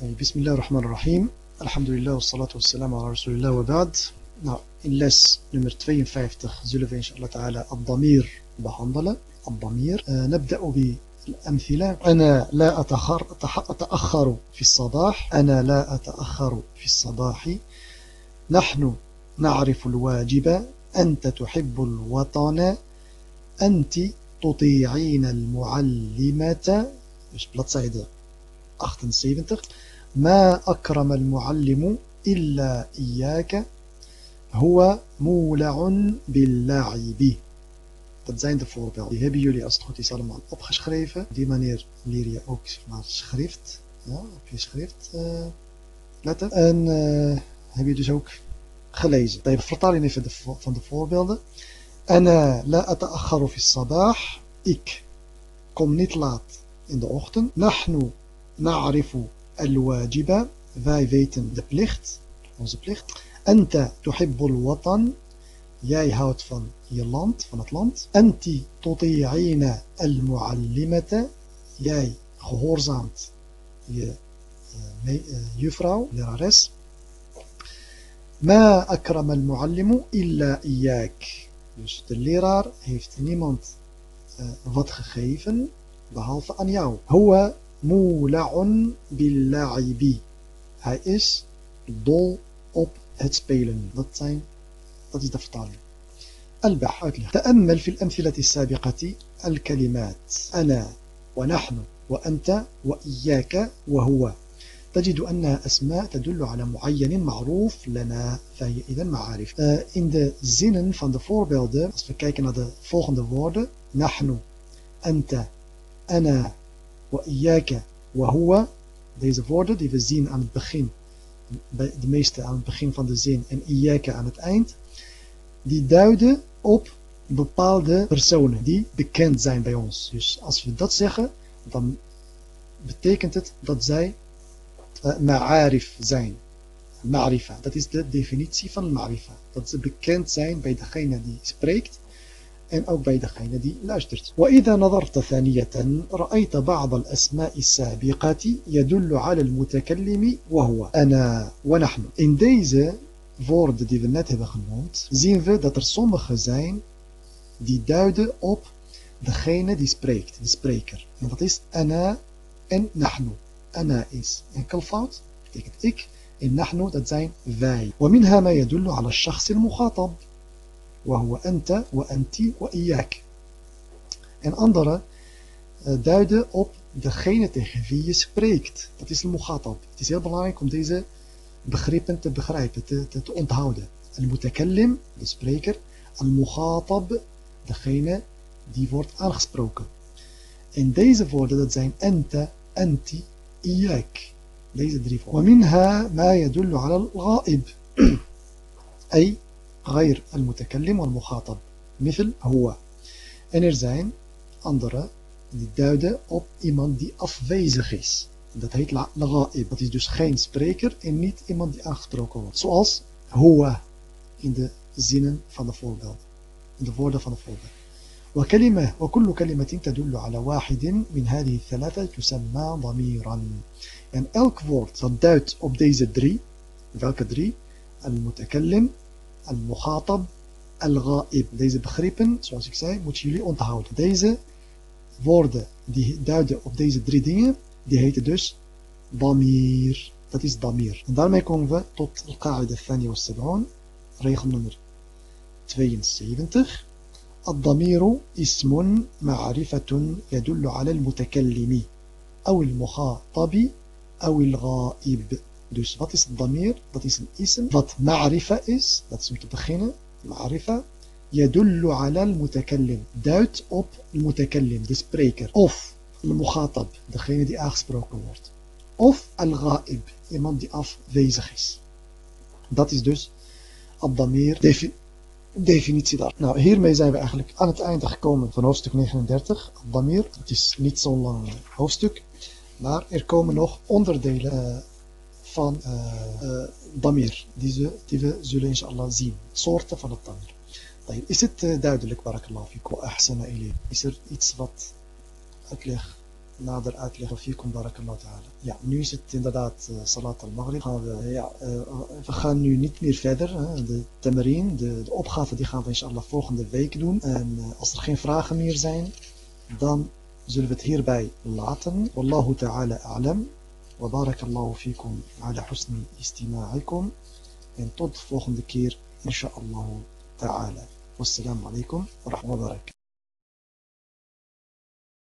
بسم الله الرحمن الرحيم. الحمد لله والصلاة والسلام على رسول الله وبعد. in les nummer 52 zullen we inshallah ta'ala الضمير behandelen الضمير. نبدأ بالأمثلة. أنا لا أتأخر, أتأخر في الصباح. أنا لا أتأخر في الصباح. نحن نعرف الواجب. أنت تحب الوطن. أنت تطيعين المعلمة. Bladzijde 78. Ma akram al-muallimu illa iyaka huwa mula'un billa'ibi. Dat zijn de voorbeelden. Die hebben jullie als het goed is allemaal opgeschreven. Op die manier leer je ook zeg maar, schrift. Ja, op je schrift uh, letten. En uh, heb je dus ook gelezen. Bij vertaling even van de voorbeelden. En eh, la ata'akharu fi sabah. Ik kom niet laat in de ochtend. Nahnu نعرف الواجب wij weten de plicht onze plicht أنت تحب الوطن jij houdt van je land van het land أنت تطيعين المعلمة jij gehoorzaamt je juffrouw lerares ما أكرم المعلم إلا إياك Dus de leraar heeft niemand uh, wat gegeven behalve aan jou. Huwa مولع باللعب هاي إس دول أوب هات سبيلن دات زين دات دفتر البح تأمل في الأمثلة السابقة الكلمات. أنا ونحن وأنت وإياك وهو. تجد انها أسماء تدل على معين معروف لنا فهي إذا معارف. Uh, in the zinnen van de voorbeelden, als we kijken naar de volgende woorden, نحن, أنت, أنا, wa. Deze woorden die we zien aan het begin, de meeste aan het begin van de zin en iyaka aan het eind, die duiden op bepaalde personen die bekend zijn bij ons. Dus als we dat zeggen, dan betekent het dat zij eh, ma'arif zijn. Ma'rifa, dat is de definitie van ma'rifa. Dat ze bekend zijn bij degene die spreekt en ook bij degene die luistert. وإذا نظرت ثانية رأيت بعض الأسماء السابقة يدل على المتكلم وهو أنا ونحن. In deze woorden die we net hebben genoemd zien we dat er sommige zijn die duiden op degene die spreekt, de spreker. En dat is ana en nahnu. أنا is enkelvoud betekent ik en نحن dat zijn wij ومنها ما يدل على الشخص المخاطب وهو أنت وأنت وإياك en andere uh, duiden op degene tegen wie je spreekt dat is al-mukhatab het is heel belangrijk om deze begrippen te begrijpen te, te, te onthouden al-mutakallim de spreker al-mukhatab degene die wordt aangesproken en deze woorden dat zijn ente, anti إياك ليس دريفة ومنها ما يدل على الغائب أي غير المتكلم والمخاطب مثل هو en er zijn andere die duiden op iemand die afwezig is dat heet laga'ib dat is dus geen spreker en niet iemand die aangesproken wordt zoals huwa in de zinnen van de voorbeeld in de woorden van de voorbeeld وكلمة وكل كلمة تدل على واحد من هذه الثلاثة تسمى ضميرا En elk woord dat duidt op deze drie, welke drie? Al-mutakallim, al-mukhatab, al-ghaib. Deze begrippen, zoals ik zei, moeten jullie onthouden. Deze woorden die duiden op deze drie dingen, die heten dus damir. Dat is damir. En daarmee komen we tot al-qa'ida thani wa sab'un, regel nummer 72. الضمير اسم معرفة يدل على المتكلم أو المخاطب أو الغائب Dus wat is het damir? Dat is een ism wat ma'rifa is. Dat is om te beginnen. Ma'rifa. Yadullu ala al-mutakallim. Duidt op al-mutakallim, de spreker. Of al-mughatab, degene die aangesproken wordt. Of al-ghaib, iemand die afwezig is. Dat is dus al-damir definitie daar. Nou, hiermee zijn we eigenlijk aan het einde gekomen van hoofdstuk 39. Abdamir, het is niet zo'n lang hoofdstuk. Maar er komen nog onderdelen... Eh, van uh, Damir, die, ze, die we zullen inshallah zien. Soorten van het Damir. Is het duidelijk, barakallahu fikum, ahsana ilayk? Is er iets wat uitleg nader uitleggen. Fikum barakallahu ta'ala. Ja, nu is het inderdaad Salat al-Maghrib. We, ja, we gaan nu niet meer verder. Hè. De tamarin, de, de opgave, die gaan we inshallah volgende week doen. En als er geen vragen meer zijn, dan zullen we het hierbij laten. Wallahu ta'ala a'lam. وبارك الله فيكم على حسن استماعكم. انتظر فوق ذكير إن شاء الله تعالى. والسلام عليكم ورحمة الله وبركاته.